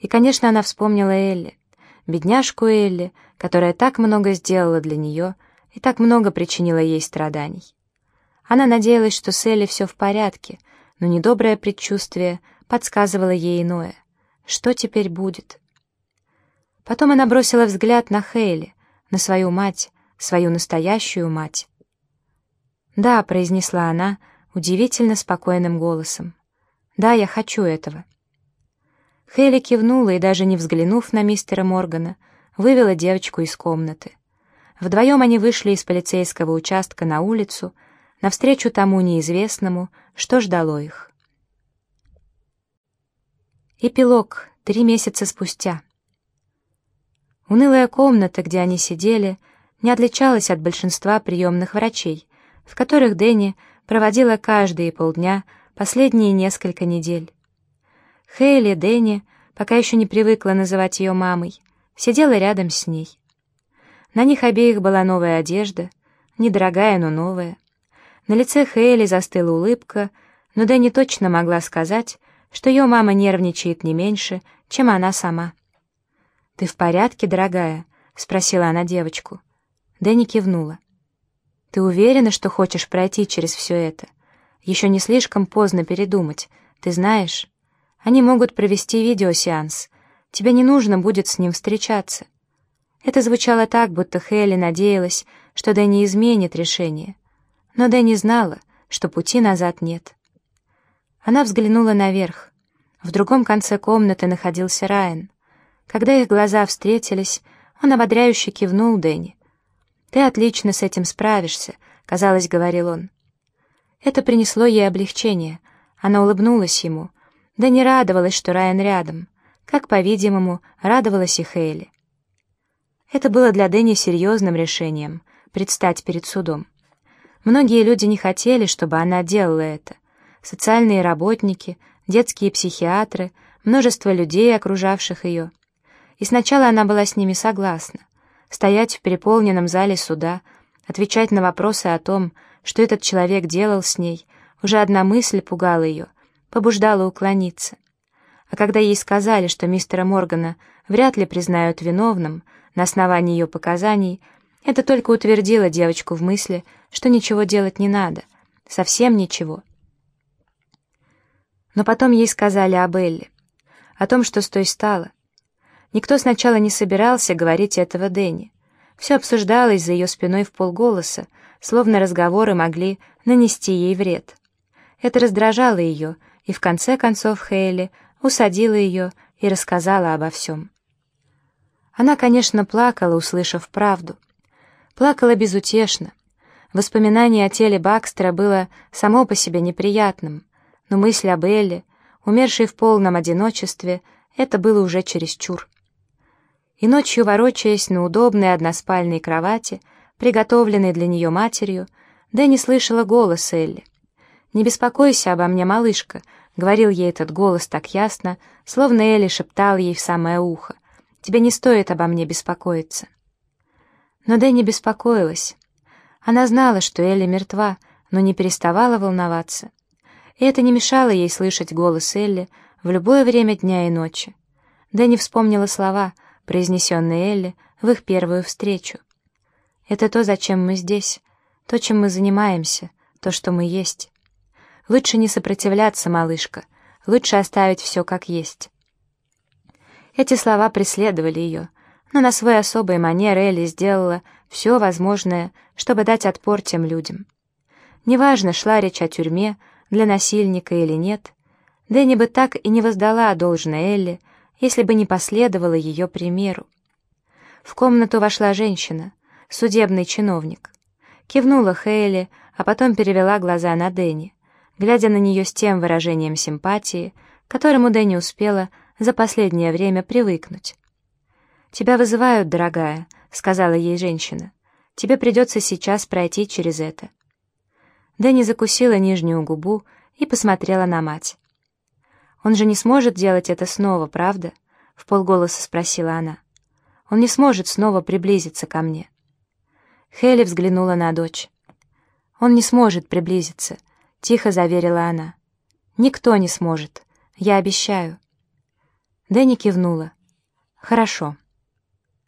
И, конечно, она вспомнила Элли, бедняжку Элли, которая так много сделала для нее и так много причинила ей страданий. Она надеялась, что с Элли все в порядке, но недоброе предчувствие подсказывало ей иное. Что теперь будет? Потом она бросила взгляд на Хейли, на свою мать, свою настоящую мать. «Да», — произнесла она удивительно спокойным голосом. «Да, я хочу этого». Хейли кивнула и, даже не взглянув на мистера Моргана, вывела девочку из комнаты. Вдвоем они вышли из полицейского участка на улицу, навстречу тому неизвестному, что ждало их. Эпилог. Три месяца спустя. Унылая комната, где они сидели, не отличалась от большинства приемных врачей, в которых Дэнни проводила каждые полдня последние несколько недель. Хейли Дэнни, пока еще не привыкла называть ее мамой, сидела рядом с ней. На них обеих была новая одежда, недорогая, но новая. На лице Хейли застыла улыбка, но Дэнни точно могла сказать, что ее мама нервничает не меньше, чем она сама. «Ты в порядке, дорогая?» — спросила она девочку. Дэнни кивнула. «Ты уверена, что хочешь пройти через все это? Еще не слишком поздно передумать, ты знаешь?» Они могут провести видеосеанс. Тебе не нужно будет с ним встречаться. Это звучало так, будто Хелли надеялась, что Дэнни изменит решение. Но Дэнни знала, что пути назад нет. Она взглянула наверх. В другом конце комнаты находился Райан. Когда их глаза встретились, он ободряюще кивнул Дэнни. «Ты отлично с этим справишься», — казалось, говорил он. Это принесло ей облегчение. Она улыбнулась ему — да не радовалась, что Райан рядом, как, по-видимому, радовалась и Хейли. Это было для Дэнни серьезным решением — предстать перед судом. Многие люди не хотели, чтобы она делала это. Социальные работники, детские психиатры, множество людей, окружавших ее. И сначала она была с ними согласна. Стоять в переполненном зале суда, отвечать на вопросы о том, что этот человек делал с ней, уже одна мысль пугала ее — побуждала уклониться. А когда ей сказали, что мистера Моргана вряд ли признают виновным на основании ее показаний, это только утвердило девочку в мысли, что ничего делать не надо, совсем ничего. Но потом ей сказали об Элли, о том, что с той стало. Никто сначала не собирался говорить этого Дэнни. Все обсуждалось за ее спиной в полголоса, словно разговоры могли нанести ей вред. Это раздражало ее, и в конце концов Хейли усадила ее и рассказала обо всем. Она, конечно, плакала, услышав правду. Плакала безутешно. Воспоминание о теле Бакстера было само по себе неприятным, но мысль об Элле, умершей в полном одиночестве, это было уже чересчур. И ночью, ворочаясь на удобной односпальной кровати, приготовленной для нее матерью, Дэнни слышала голос Элли. «Не беспокойся обо мне, малышка», — говорил ей этот голос так ясно, словно Элли шептал ей в самое ухо. «Тебе не стоит обо мне беспокоиться». Но Дэнни беспокоилась. Она знала, что Элли мертва, но не переставала волноваться. И это не мешало ей слышать голос Элли в любое время дня и ночи. Дэнни вспомнила слова, произнесенные Элли в их первую встречу. «Это то, зачем мы здесь, то, чем мы занимаемся, то, что мы есть». Лучше не сопротивляться, малышка. Лучше оставить все как есть. Эти слова преследовали ее, но на свой особый манер Элли сделала все возможное, чтобы дать отпор тем людям. Неважно, шла речь о тюрьме, для насильника или нет, Дэнни бы так и не воздала должное Элли, если бы не последовала ее примеру. В комнату вошла женщина, судебный чиновник. Кивнула Хейли, а потом перевела глаза на Дэнни глядя на нее с тем выражением симпатии, которому Дэнни успела за последнее время привыкнуть. «Тебя вызывают, дорогая», — сказала ей женщина. «Тебе придется сейчас пройти через это». Дэнни закусила нижнюю губу и посмотрела на мать. «Он же не сможет делать это снова, правда?» — в полголоса спросила она. «Он не сможет снова приблизиться ко мне». Хелли взглянула на дочь. «Он не сможет приблизиться», — тихо заверила она. «Никто не сможет. Я обещаю». Дэнни кивнула. «Хорошо».